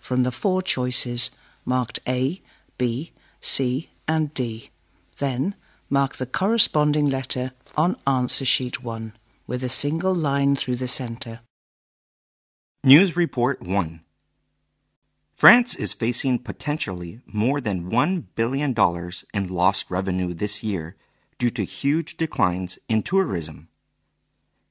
from the four choices marked A, B, C, and D. Then mark the corresponding letter on answer sheet 1 with a single line through the center. News Report 1 France is facing potentially more than $1 billion in lost revenue this year due to huge declines in tourism.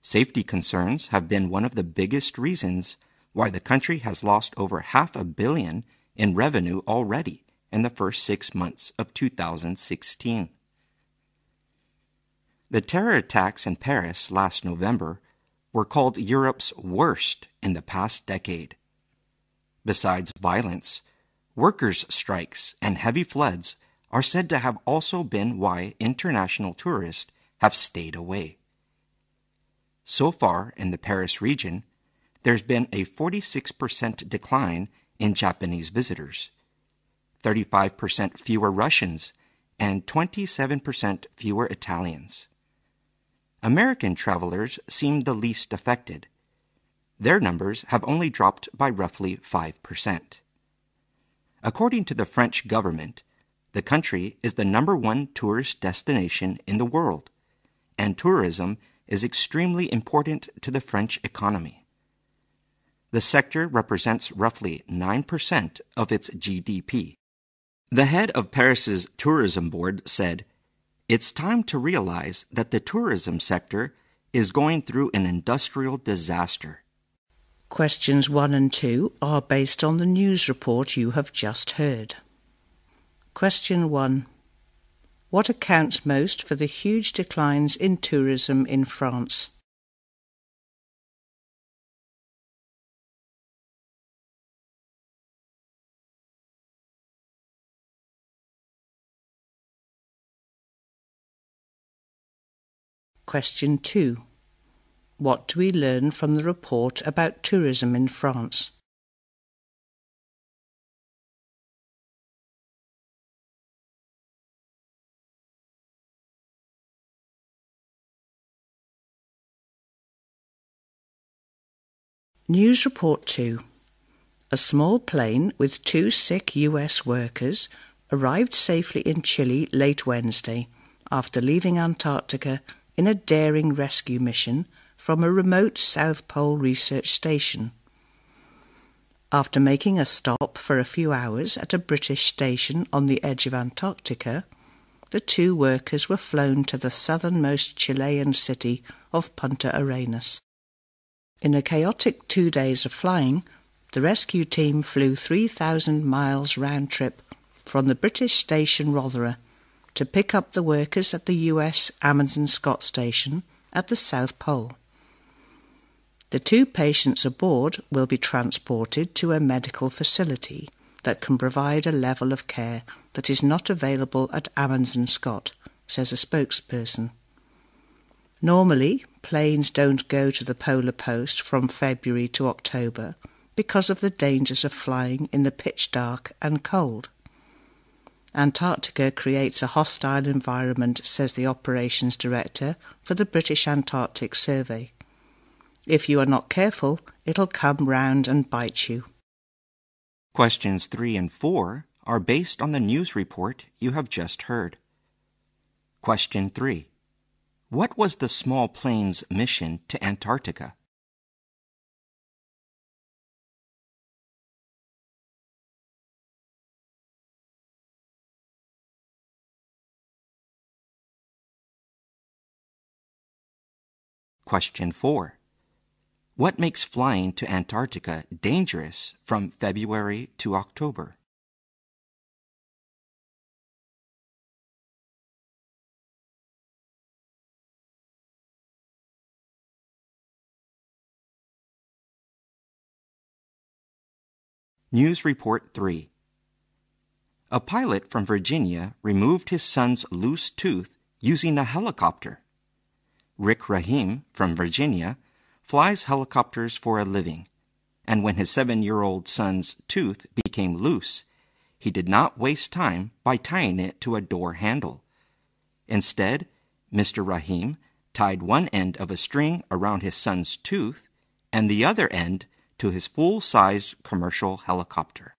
Safety concerns have been one of the biggest reasons why the country has lost over half a billion in revenue already in the first six months of 2016. The terror attacks in Paris last November were called Europe's worst in the past decade. Besides violence, workers' strikes and heavy floods are said to have also been why international tourists have stayed away. So far in the Paris region, there's been a 46% decline in Japanese visitors, 35% fewer Russians, and 27% fewer Italians. American travelers seem the least affected. Their numbers have only dropped by roughly 5%. According to the French government, the country is the number one tourist destination in the world, and tourism is extremely important to the French economy. The sector represents roughly 9% of its GDP. The head of Paris's tourism board said, It's time to realize that the tourism sector is going through an industrial disaster. Questions 1 and 2 are based on the news report you have just heard. Question 1. What accounts most for the huge declines in tourism in France? Question 2. What do we learn from the report about tourism in France? News Report 2. A small plane with two sick US workers arrived safely in Chile late Wednesday after leaving Antarctica in a daring rescue mission from a remote South Pole research station. After making a stop for a few hours at a British station on the edge of Antarctica, the two workers were flown to the southernmost Chilean city of Punta Arenas. In a chaotic two days of flying, the rescue team flew 3,000 miles round trip from the British station Rothera to pick up the workers at the US Amundsen Scott station at the South Pole. The two patients aboard will be transported to a medical facility that can provide a level of care that is not available at Amundsen Scott, says a spokesperson. Normally, planes don't go to the polar post from February to October because of the dangers of flying in the pitch dark and cold. Antarctica creates a hostile environment, says the operations director for the British Antarctic Survey. If you are not careful, it'll come round and bite you. Questions 3 and 4 are based on the news report you have just heard. Question 3. What was the small plane's mission to Antarctica? Question 4. What makes flying to Antarctica dangerous from February to October? News Report 3 A pilot from Virginia removed his son's loose tooth using a helicopter. Rick Rahim from Virginia flies helicopters for a living, and when his seven year old son's tooth became loose, he did not waste time by tying it to a door handle. Instead, Mr. Rahim tied one end of a string around his son's tooth and the other end to his full sized commercial helicopter.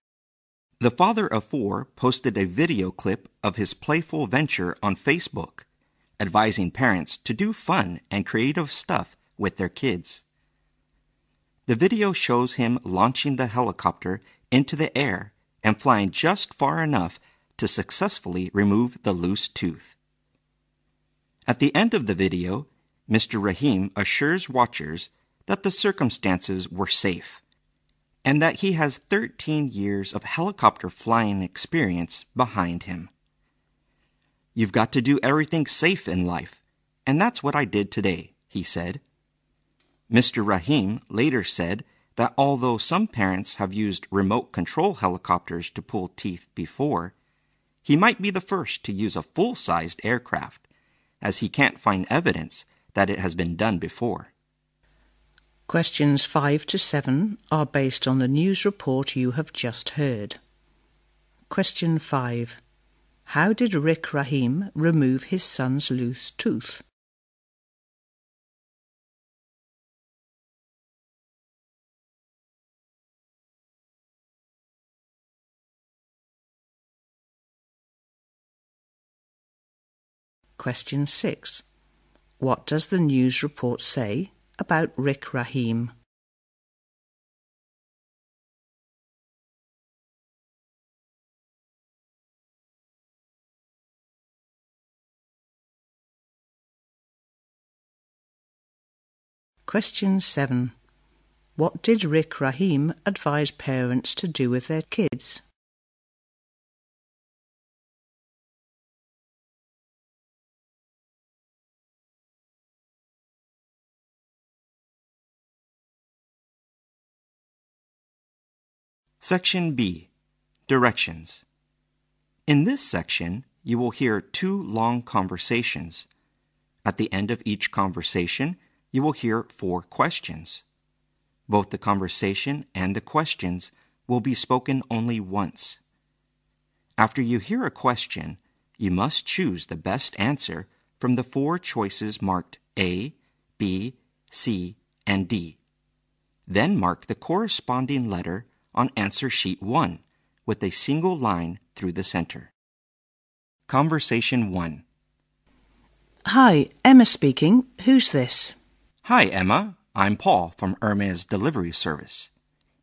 The father of four posted a video clip of his playful venture on Facebook, advising parents to do fun and creative stuff with their kids. The video shows him launching the helicopter into the air and flying just far enough to successfully remove the loose tooth. At the end of the video, Mr. Rahim assures watchers that the circumstances were safe and that he has 13 years of helicopter flying experience behind him. You've got to do everything safe in life, and that's what I did today, he said. Mr. Rahim later said that although some parents have used remote control helicopters to pull teeth before, he might be the first to use a full sized aircraft, as he can't find evidence that it has been done before. Questions 5 to 7 are based on the news report you have just heard. Question 5. How did Rick Rahim remove his son's loose tooth? Question 6. What does the news report say about Rick Rahim? Question 7. What did Rick Rahim advise parents to do with their kids? Section B Directions. In this section, you will hear two long conversations. At the end of each conversation, you will hear four questions. Both the conversation and the questions will be spoken only once. After you hear a question, you must choose the best answer from the four choices marked A, B, C, and D. Then mark the corresponding letter on answer sheet 1 with a single line through the center. Conversation 1 Hi, Emma speaking. Who's this? Hi, Emma. I'm Paul from Hermes Delivery Service.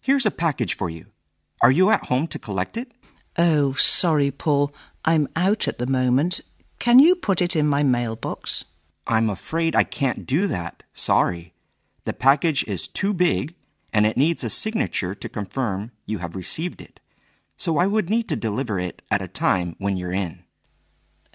Here's a package for you. Are you at home to collect it? Oh, sorry, Paul. I'm out at the moment. Can you put it in my mailbox? I'm afraid I can't do that. Sorry. The package is too big and it needs a signature to confirm you have received it. So I would need to deliver it at a time when you're in.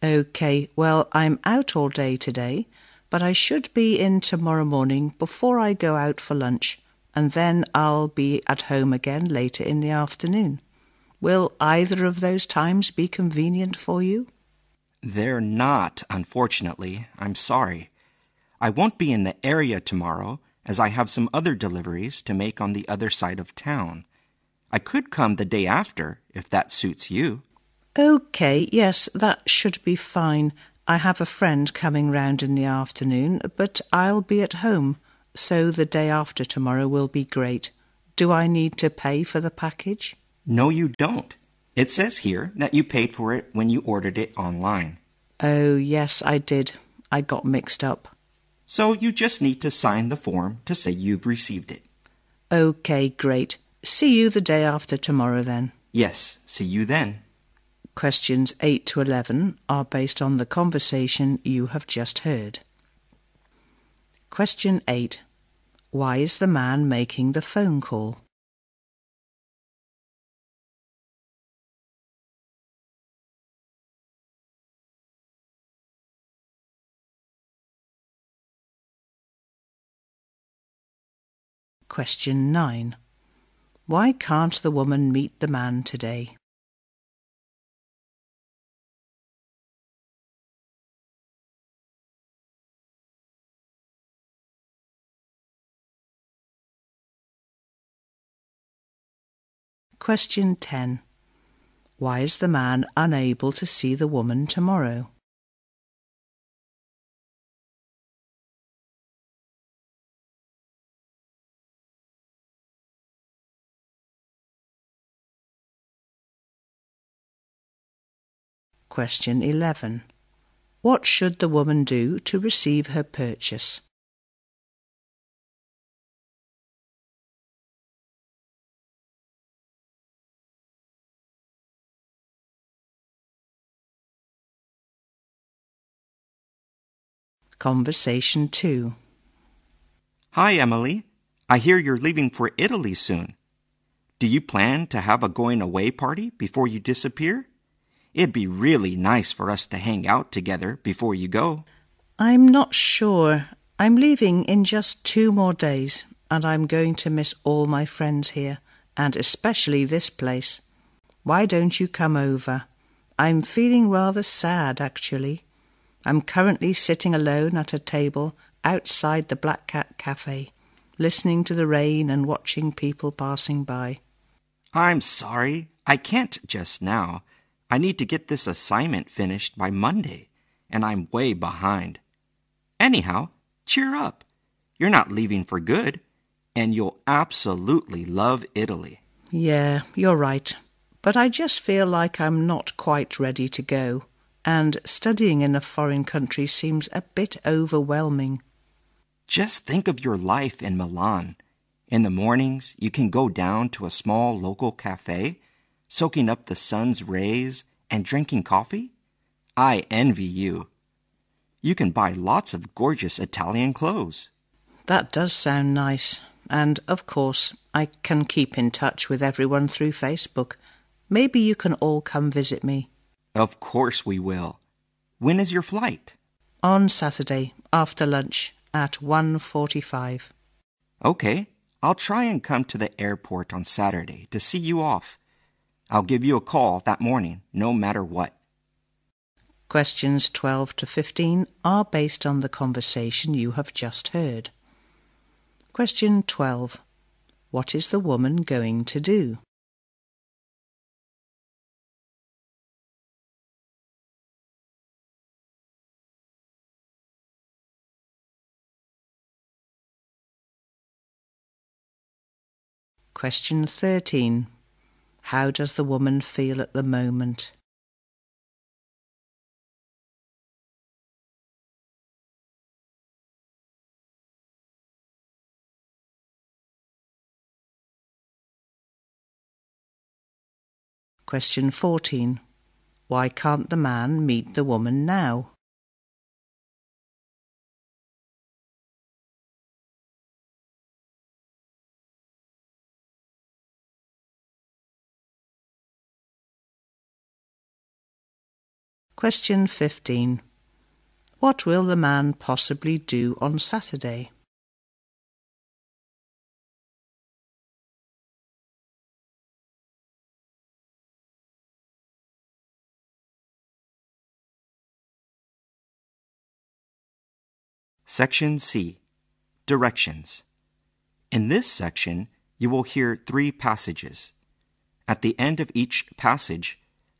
OK, well, I'm out all day today, but I should be in tomorrow morning before I go out for lunch, and then I'll be at home again later in the afternoon. Will either of those times be convenient for you? They're not, unfortunately. I'm sorry. I won't be in the area tomorrow, as I have some other deliveries to make on the other side of town. I could come the day after, if that suits you. OK, yes, that should be fine. I have a friend coming round in the afternoon, but I'll be at home, so the day after tomorrow will be great. Do I need to pay for the package? No, you don't. It says here that you paid for it when you ordered it online. Oh, yes, I did. I got mixed up. So you just need to sign the form to say you've received it. OK, great. See you the day after tomorrow then. Yes, see you then. Questions 8 to 11 are based on the conversation you have just heard. Question 8. Why is the man making the phone call? Question 9. Why can't the woman meet the man today? Question 10. Why is the man unable to see the woman tomorrow? Question 11. What should the woman do to receive her purchase? Conversation 2. Hi, Emily. I hear you're leaving for Italy soon. Do you plan to have a going away party before you disappear? It'd be really nice for us to hang out together before you go. I'm not sure. I'm leaving in just two more days, and I'm going to miss all my friends here, and especially this place. Why don't you come over? I'm feeling rather sad, actually. I'm currently sitting alone at a table outside the Black Cat Cafe, listening to the rain and watching people passing by. I'm sorry. I can't just now. I need to get this assignment finished by Monday, and I'm way behind. Anyhow, cheer up. You're not leaving for good, and you'll absolutely love Italy. Yeah, you're right. But I just feel like I'm not quite ready to go, and studying in a foreign country seems a bit overwhelming. Just think of your life in Milan. In the mornings, you can go down to a small local cafe soaking up the sun's rays and drinking coffee? I envy you. You can buy lots of gorgeous Italian clothes. That does sound nice. And, of course, I can keep in touch with everyone through Facebook. Maybe you can all come visit me. Of course we will. When is your flight? On Saturday, after lunch, at 1.45. Okay, I'll try and come to the airport on Saturday to see you off. I'll give you a call that morning, no matter what. Questions 12 to 15 are based on the conversation you have just heard. Question 12. What is the woman going to do? Question 13. How does the woman feel at the moment? Question 14. Why can't the man meet the woman now? Question 15. What will the man possibly do on Saturday? Section C. Directions. In this section, you will hear three passages. At the end of each passage,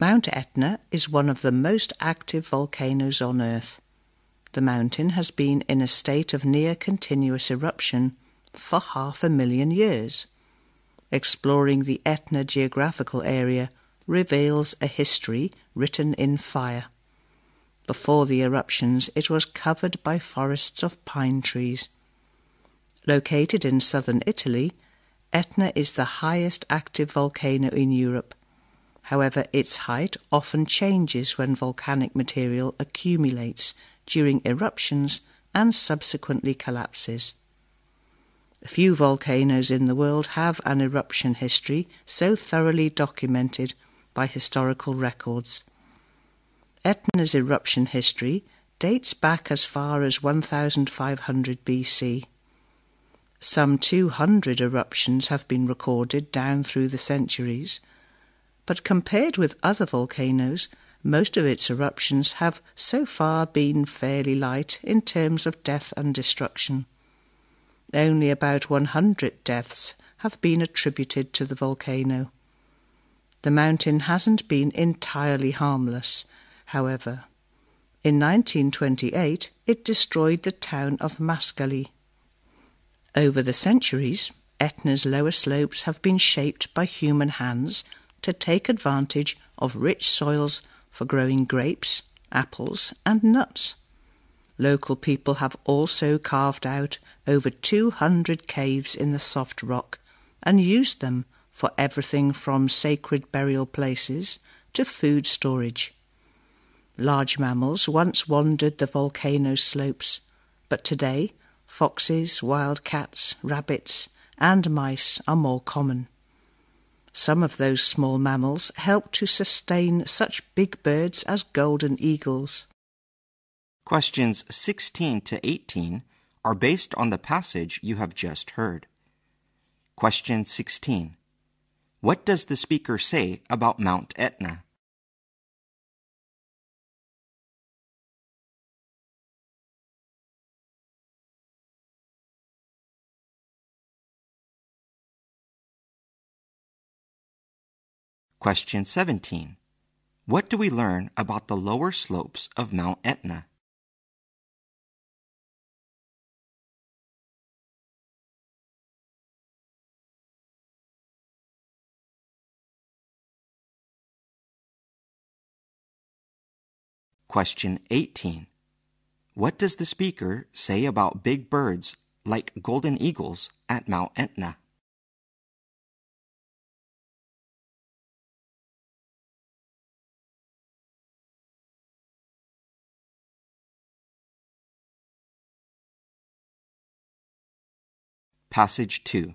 Mount Etna is one of the most active volcanoes on Earth. The mountain has been in a state of near continuous eruption for half a million years. Exploring the Etna geographical area reveals a history written in fire. Before the eruptions, it was covered by forests of pine trees. Located in southern Italy, Etna is the highest active volcano in Europe However, its height often changes when volcanic material accumulates during eruptions and subsequently collapses. Few volcanoes in the world have an eruption history so thoroughly documented by historical records. Etna's eruption history dates back as far as 1500 BC. Some 200 eruptions have been recorded down through the centuries, but compared with other volcanoes, most of its eruptions have so far been fairly light in terms of death and destruction. Only about 100 deaths have been attributed to the volcano. The mountain hasn't been entirely harmless, however. In 1928, it destroyed the town of Mascali. Over the centuries, Etna's lower slopes have been shaped by human hands to take advantage of rich soils for growing grapes, apples, and nuts. Local people have also carved out over 200 caves in the soft rock and used them for everything from sacred burial places to food storage. Large mammals once wandered the volcano slopes, but today foxes, wild cats, rabbits, and mice are more common. Some of those small mammals help to sustain such big birds as golden eagles. Questions 16 to 18 are based on the passage you have just heard. Question 16. What does the speaker say about Mount Etna? Question 17. What do we learn about the lower slopes of Mount Etna? Question 18. What does the speaker say about big birds like golden eagles at Mount Etna? Passage 2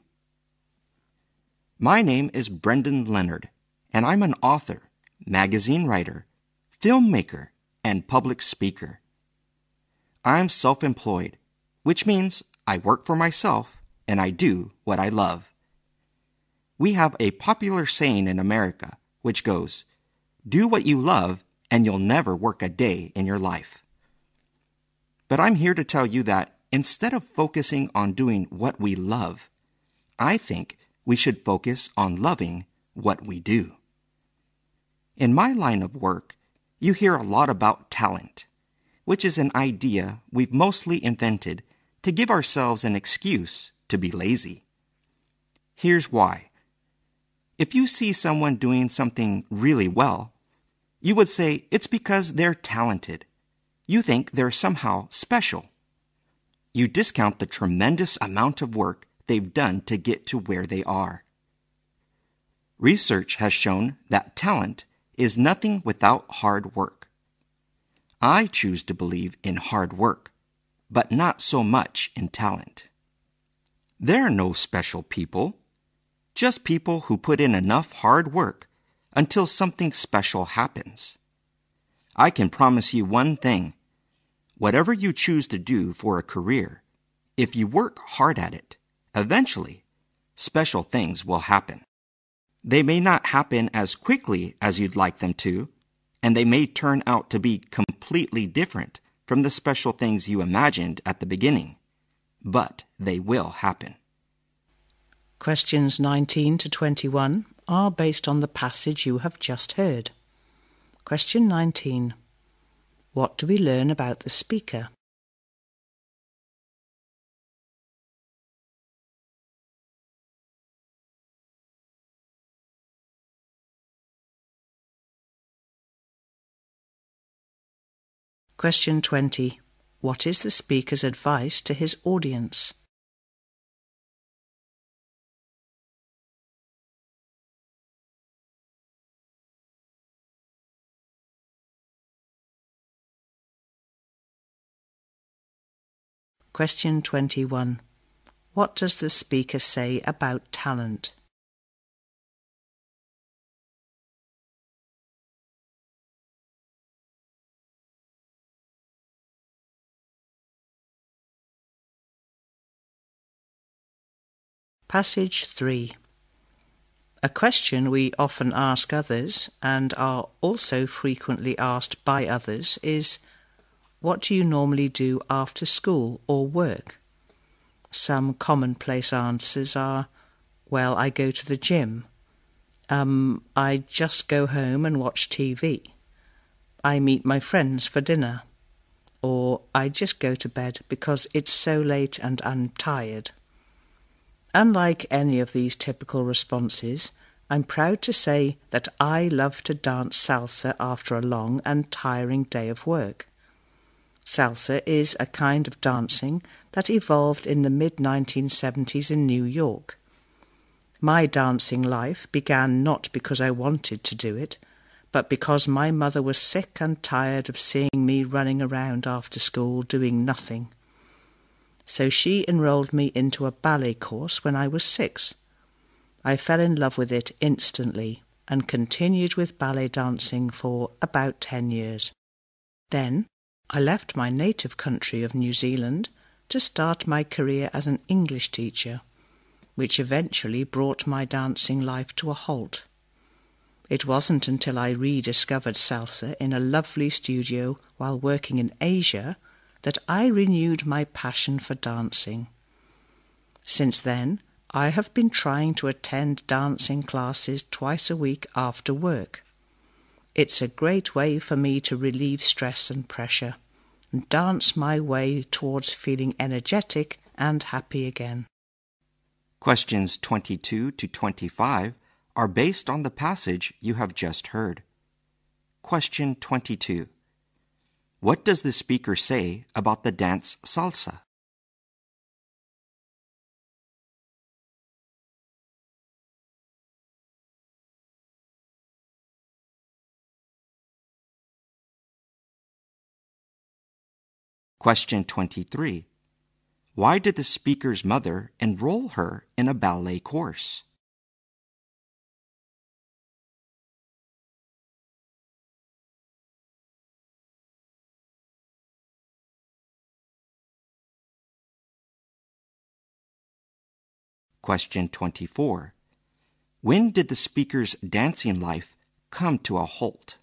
My name is Brendan Leonard, and I'm an author, magazine writer, filmmaker, and public speaker. I'm self employed, which means I work for myself and I do what I love. We have a popular saying in America which goes, Do what you love and you'll never work a day in your life. But I'm here to tell you that instead of focusing on doing what we love, I think we should focus on loving what we do. In my line of work, you hear a lot about talent, which is an idea we've mostly invented to give ourselves an excuse to be lazy. Here's why. If you see someone doing something really well, you would say it's because they're talented. You think they're somehow special you discount the tremendous amount of work they've done to get to where they are. Research has shown that talent is nothing without hard work. I choose to believe in hard work, but not so much in talent. There are no special people, just people who put in enough hard work until something special happens. I can promise you one thing Whatever you choose to do for a career, if you work hard at it, eventually, special things will happen. They may not happen as quickly as you'd like them to, and they may turn out to be completely different from the special things you imagined at the beginning, but they will happen. Questions 19 to 21 are based on the passage you have just heard. Question 19. What do we learn about the speaker? Question 20. What is the speaker's advice to his audience? Question 21. What does the speaker say about talent? Passage 3. A question we often ask others and are also frequently asked by others is what do you normally do after school or work? Some commonplace answers are Well, I go to the gym. Um, I just go home and watch TV. I meet my friends for dinner. Or I just go to bed because it's so late and I'm tired. Unlike any of these typical responses, I'm proud to say that I love to dance salsa after a long and tiring day of work. Salsa is a kind of dancing that evolved in the mid 1970s in New York. My dancing life began not because I wanted to do it, but because my mother was sick and tired of seeing me running around after school doing nothing so she enrolled me into a ballet course when I was six. I fell in love with it instantly and continued with ballet dancing for about ten years. Then I left my native country of New Zealand to start my career as an English teacher, which eventually brought my dancing life to a halt. It wasn't until I rediscovered salsa in a lovely studio while working in Asia that I renewed my passion for dancing. Since then, I have been trying to attend dancing classes twice a week after work. It's a great way for me to relieve stress and pressure and dance my way towards feeling energetic and happy again. Questions 22 to 25 are based on the passage you have just heard. Question 22. What does the speaker say about the dance salsa? Question 23. Why did the speaker's mother enroll her in a ballet course? Question 24. When did the speaker's dancing life come to a halt?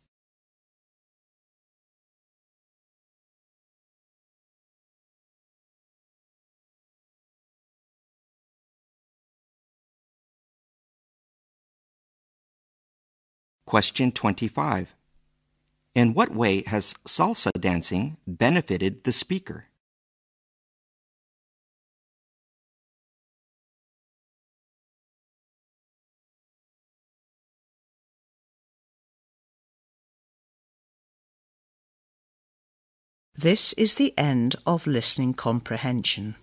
Question 25. In what way has salsa dancing benefited the speaker? This is the end of listening comprehension.